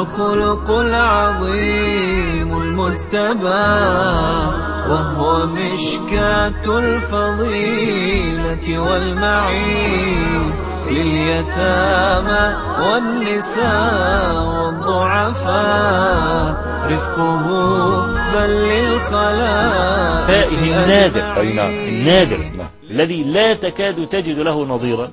الخلق العظيم المجتبى وهو مشكاة الفضيلة والمعين لليتامى والنساء والضعفاء. رفقه بل للخلائق فائه النادر. أي نعم النادر. الذي لا تكاد تجد له نظيرا.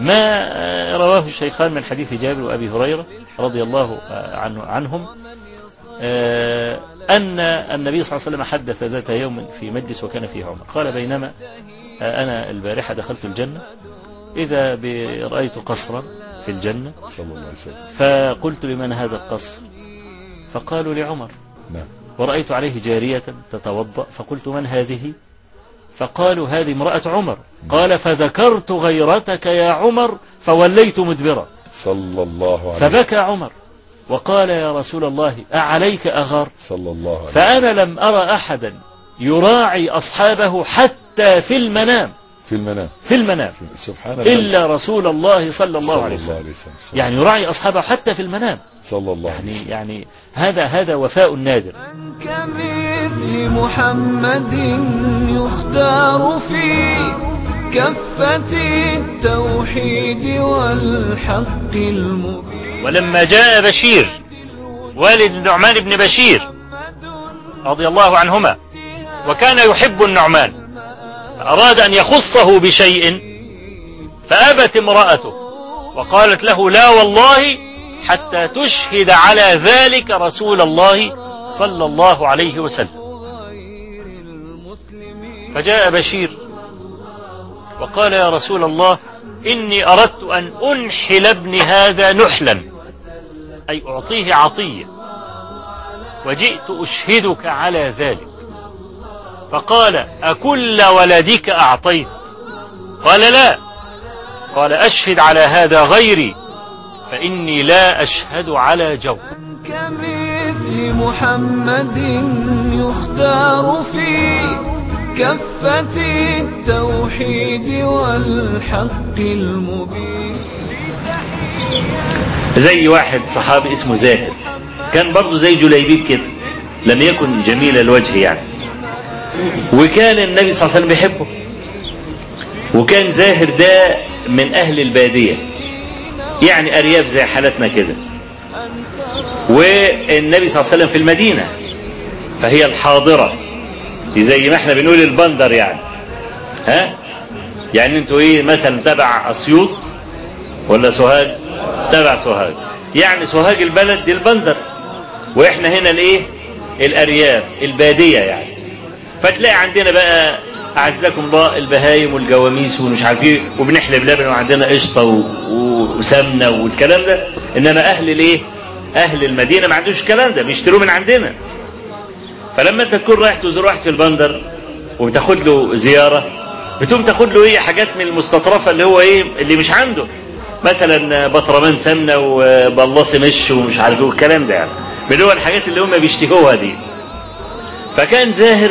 ما رواه الشيخان من حديث جابر وأبي هريرة رضي الله آه، عنه عنهم آه، أن النبي صلى الله عليه وسلم حدث ذات يوم في مجلس وكان فيه عمر. قال بينما أنا البارحة دخلت الجنة إذا رأيت قصرا في الجنة صلى الله عليه وسلم. فقلت لمن هذا القصر؟ فقالوا لعمر. نعم. ورأيت عليه جارية تتوضأ فقلت من هذه؟ فقالوا هذه امرأة عمر. قال فذكرت غيرتك يا عمر فوليت مدبرا. صلى الله عليه فبكى عمر. وقال يا رسول الله أعليك أغار؟ صلى الله عليه فأنا لم أرى أحدا يراعي أصحابه حتى في المنام. في المنام. في المنام. سبحان الله. إلا رسول الله صلى الله صلى عليه الله وسلم عليه وسلم. يعني يراعي أصحابه حتى في المنام. صلى الله عليه يعني وسلم. يعني هذا هذا وفاء نادر. كمثل محمد يختار في كفة التوحيد والحق المبين. ولما جاء بشير والد النعمان بن بشير رضي الله عنهما وكان يحب النعمان فأراد أن يخصه بشيء فأبت امرأته وقالت له لا والله حتى تشهد على ذلك رسول الله صلى الله عليه وسلم. فجاء بشير وقال يا رسول الله إني أردت أن أنحل ابن هذا نحلا أي أعطيه عطية وجئت أشهدك على ذلك. فقال أكل ولدك أعطيت؟ قال لا. قال أشهد على هذا غيري فإني لا أشهد على جو. كمثل محمد يختار في كفة التوحيد والحق المبين. زي واحد صحابي اسمه زاهر. كان برضه زي جليبيب كده. لم يكن جميل الوجه يعني. وكان النبي صلى الله عليه وسلم بيحبه. وكان زاهر ده من أهل البادية. يعني أرياف زي حالتنا كده. والنبي صلى الله عليه وسلم في المدينة فهي الحاضرة. زي ما إحنا بنقول البندر يعني. ها؟ يعني أنتوا إيه مثلا تبع أسيوط ولا سوهاج؟ تبع سوهاج. يعني سوهاج البلد دي البندر. وإحنا هنا الايه الأرياف البادية يعني. فتلاقي عندنا بقى أعزكم الله البهايم والجواميس ومش عارف إيه وبنحلب لبن وعندنا قشطة وسمنة والكلام ده. إنما أهل الإيه؟ أهل المدينة ما عندوش الكلام ده بيشتروه من عندنا. فلما انت تكون رايح تزور واحد في البندر وبتاخد له زيارة بتقوم تاخد له إيه؟ حاجات من المستطرفة اللي هو إيه؟ اللي مش عنده. مثلا بطرمان سمنة وبلاص مش ومش عارف إيه والكلام ده يعني. من هو الحاجات اللي هم بيشتهوها دي. فكان زاهر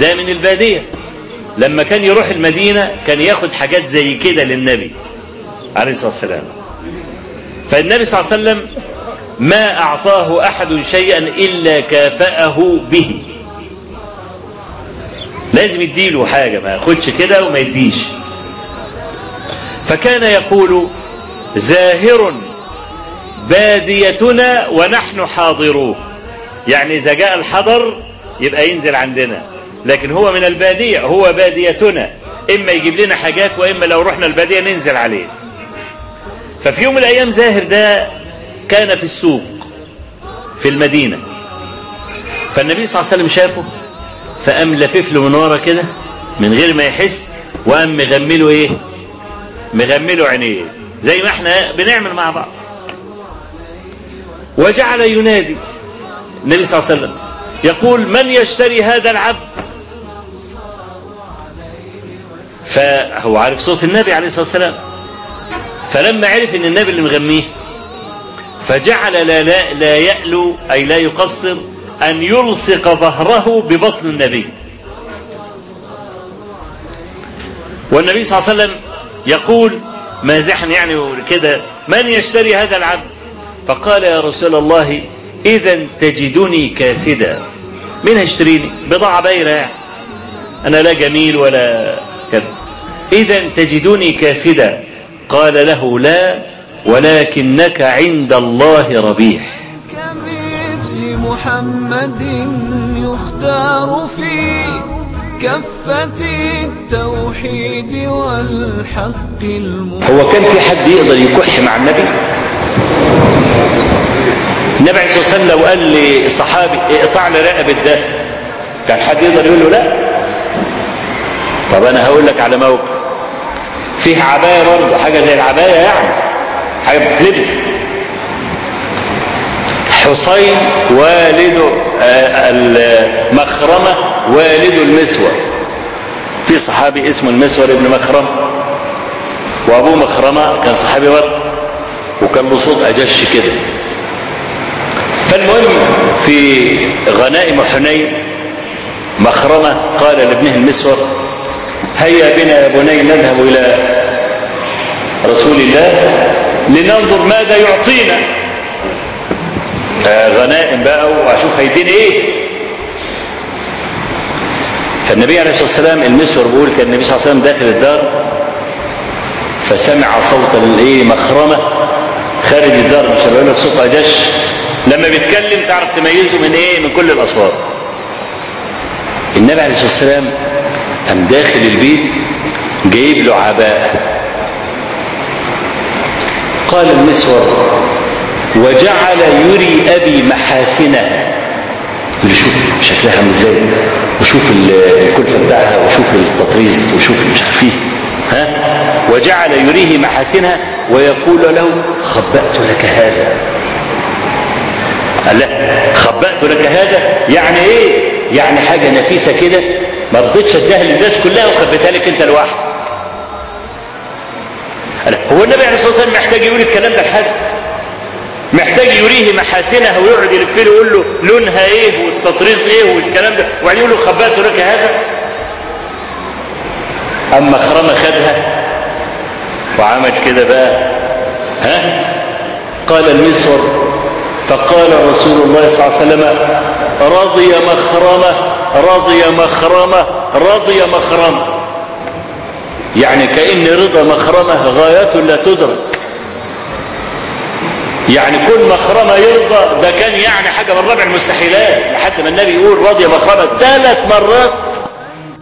ده من البادية. لما كان يروح المدينة كان ياخد حاجات زي كده للنبي عليه الصلاة والسلام. فالنبي صلى الله عليه وسلم ما أعطاه أحد شيئا إلا كافأه به. لازم يديله حاجة ما ياخدش كده وما يديش. فكان يقول زاهر باديتنا ونحن حاضروه. يعني إذا جاء الحضر يبقى ينزل عندنا. لكن هو من البادية هو باديتنا. إما يجيب لنا حاجات وإما لو رحنا البادية ننزل عليه. ففي يوم من الأيام زاهر ده كان في السوق في المدينة. فالنبي صلى الله عليه وسلم شافه فقام لفف له من ورا كده من غير ما يحس وقام مغمله إيه؟ مغمله عينيه. زي ما إحنا بنعمل مع بعض. وجعل ينادي النبي صلى الله عليه وسلم يقول من يشتري هذا العبد؟ فهو عارف صوت النبي عليه الصلاة والسلام. فلما عرف إن النبي اللي مغميه فجعل لا, لا, لا يألو أي لا يقصر أن يلصق ظهره ببطن النبي. والنبي صلى الله عليه وسلم يقول مازحا يعني كده من يشتري هذا العبد؟ فقال يا رسول الله إذا تجدني كاسدا. مين هيشتريني؟ بضاعة بايرة يعني. أنا لا جميل ولا كذا. إذا تجدني كاسدا. قال له لا. ولكنك عند الله ربيح. كمثل محمد يختار في كفة التوحيد والحق المبين هو كان في حد يقدر يكح مع النبي؟ النبي عليه الصلاة والسلام لو قال لصحابي اقطع لي رقبة ده كان حد يقدر يقول له لا؟ طب أنا هقول لك على موقف. فيه عباية برضه حاجة زي العباية يعني. حاجة بتتلبس حسين والد آه، المخرمة والد المسور. في صحابي اسمه المسور ابن مخرمه وابوه مخرمة كان صحابي برضه. وكان له صوت أجش كده. فالمهم في غنائم حنين مخرمة قال لابنه المسور هيا بنا يا بني نذهب إلى رسول الله. لننظر ماذا يعطينا. غنائم بقى وأشوف هيديني إيه. فالنبي عليه الصلاة والسلام المسور بيقول كان النبي صلى الله عليه وسلم داخل الدار فسمع صوت الإيه مخرمة خارج الدار مش هقول لك صوت أجش. لما بيتكلم تعرف تميزه من إيه من كل الأصوات. النبي عليه الصلاة والسلام قام داخل البيت جايب له عباءة. قال المسور وجعل يري أبي محاسنها اللي شوف شكلها عامل إزاي؟ وشوف ال- الكلفة بتاعها وشوف التطريز وشوف مش عارف إيه ها؟ وجعل يريه محاسنها ويقول له خبأت لك هذا. قال لا خبأت لك هذا؟ يعني إيه؟ يعني حاجة نفيسة كده؟ ما رضيتش أديها للناس كلها وخبيتها لك أنت لوحدك. هو النبي عليه الصلاة والسلام محتاج يقول الكلام ده لحد؟ محتاج يريه محاسنها ويقعد يلف له يقول له لونها إيه والتطريز إيه والكلام ده وبعدين يقول له خبأت لك هذا؟ أما خرمه خدها وعمل كده بقى ها؟ قال المسور فقال رسول الله صلى الله عليه وسلم رضي مخرمه رضي مخرمه رضي مخرمه يعني كأن رضا مخرمة غاية لا تدرك. يعني كل مخرمة يرضى ده كان يعني حاجة من ربع المستحيلات لحد ما النبي يقول رضي مخرمة ثلاث مرات.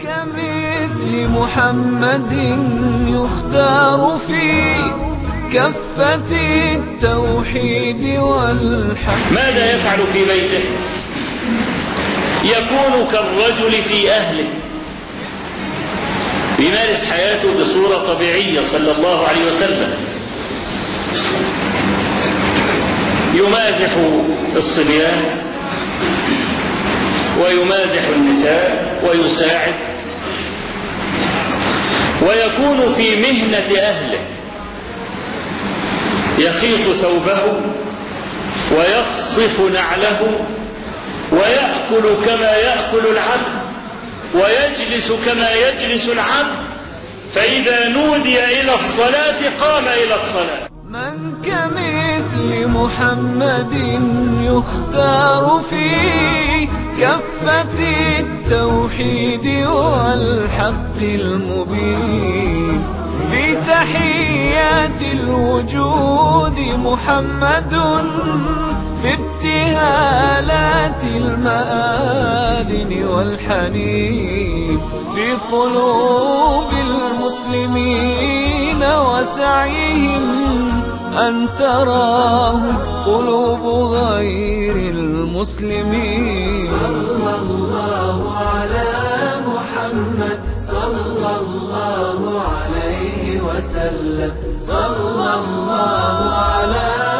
كمثل محمد يختار في كفة التوحيد والحق. ماذا يفعل في بيته؟ يكون كالرجل في أهله. يمارس حياته بصورة طبيعية صلى الله عليه وسلم. يمازح الصبيان ويمازح النساء ويساعد ويكون في مهنة أهله. يخيط ثوبه ويخصف نعله ويأكل كما يأكل العبد. ويجلس كما يجلس العبد فإذا نودي إلى الصلاة قام إلى الصلاة. من كمثل محمد يختار في كفة التوحيد والحق المبين. في تحيات الوجود محمد في ابتهالات المآذن والحنين في قلوب المسلمين وسعيهم أن تراه قلوب غير المسلمين. صلى الله على محمد صلى الله عليه وسلم. صلى الله على